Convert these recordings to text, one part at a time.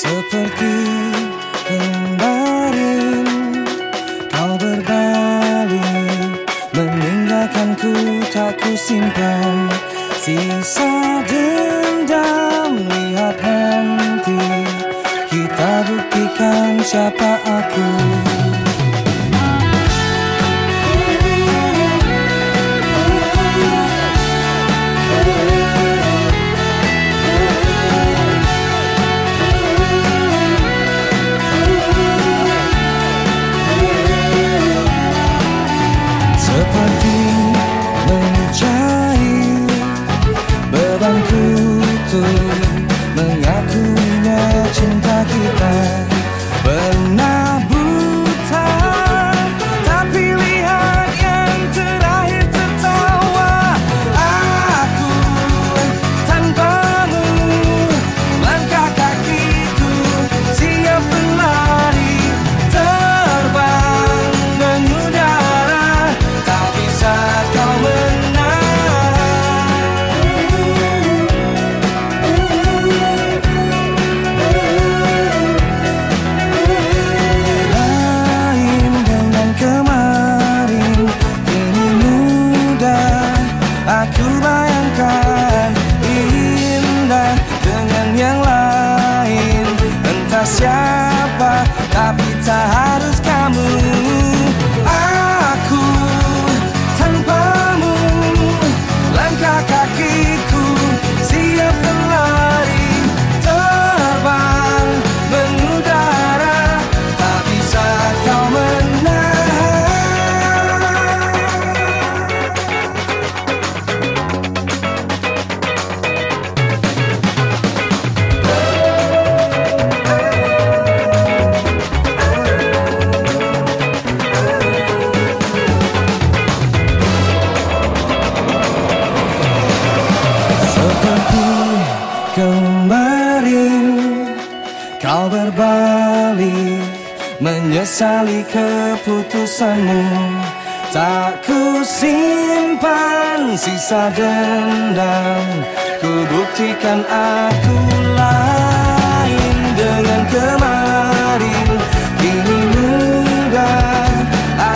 Seperti kemarin Kau berbalik Meninggalkanku tak ku simpan. Sisa dendam Lihat nanti. Kita buktikan siapa aku bayangkan Indah dengan yang lain. Entah siapa berbalik Menyesali keputusanmu. Tak ku simpan sisa dendam Ku buktikan aku lain dengan kemarin. Kini mudah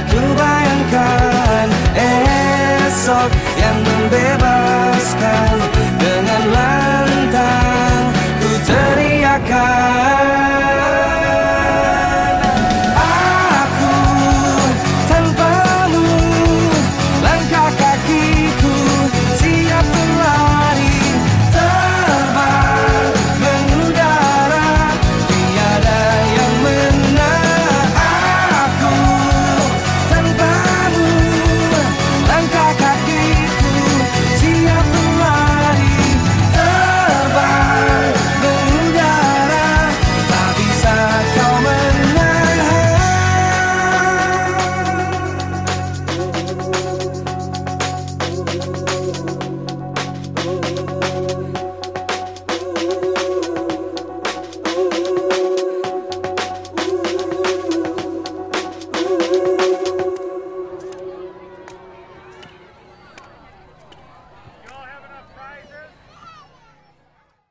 aku bayangkan esok yang membebaskan